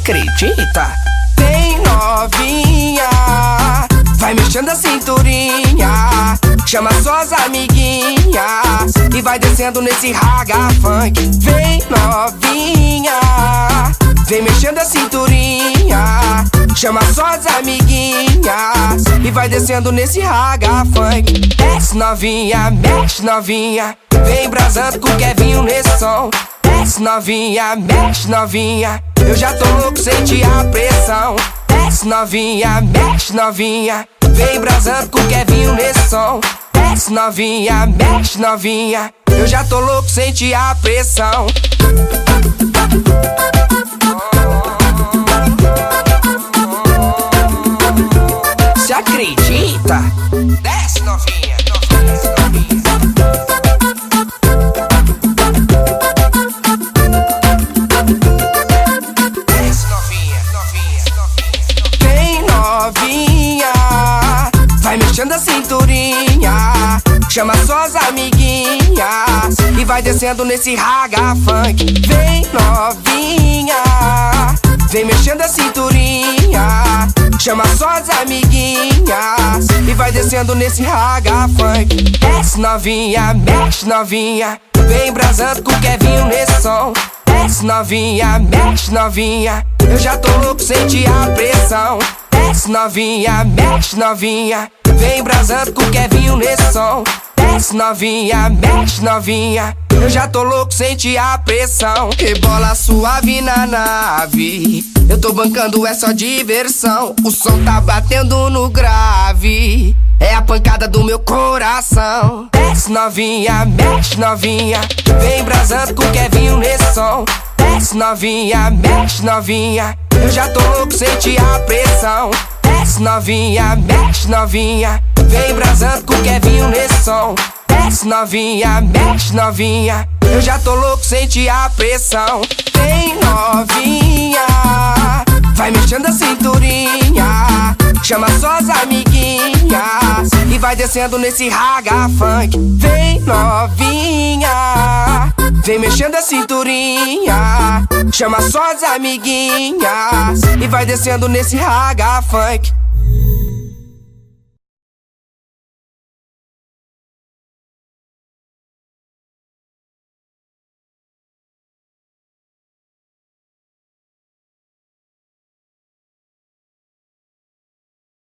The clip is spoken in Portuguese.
acredita? Tem novinha, vai mexendo a cinturinha. Chama suas amiguinhas e vai descendo nesse raga funk. Vem novinha, vem mexendo a cinturinha. Chama suas amiguinhas e vai descendo nesse raga funk. Desce novinha, mexe novinha, vem brasando com o Kevinho nesse som. Desce novinha, mexe novinha. Eu já tô louco, senti a pressão. Desce novinha, mexe novinha. Vem brasando com o nesse som. Desce novinha, mexe novinha. Eu já tô louco, senti a pressão. Se acredita? Desce novinha, novinha, novinha. Mexendo a cinturinha. Chama suas amiguinhas e vai descendo nesse raga funk. Vem novinha, vem mexendo a cinturinha. Chama suas amiguinhas e vai descendo nesse raga funk. Desce novinha, mexe novinha, vem brasando com o Kevinho nesse som. Desce novinha, mexe novinha. Eu já tô louco, senti a pressão. Desce novinha, mexe novinha. Vem brasando com o Kevinho nesse som. Desce novinha, mexe novinha. Eu já tô louco, senti a pressão. Rebola suave na nave. Eu tô bancando, é só diversão. O som tá batendo no grave. É a pancada do meu coração. Desce novinha, mexe novinha. Vem brasando com o Kevinho nesse som. Desce novinha, mexe novinha. Eu já tô louco, senti a pressão. Desce novinha, mexe novinha. Vem brasando com o Kevinho nesse som. Desce novinha, mexe novinha. Eu já tô louco, senti a pressão. Tem novinha, vai mexendo a cinturinha. Chama suas amiguinhas e vai descendo nesse raga funk. Vem novinha, vem mexendo a cinturinha. Chama suas amiguinhas e vai descendo nesse raga funk.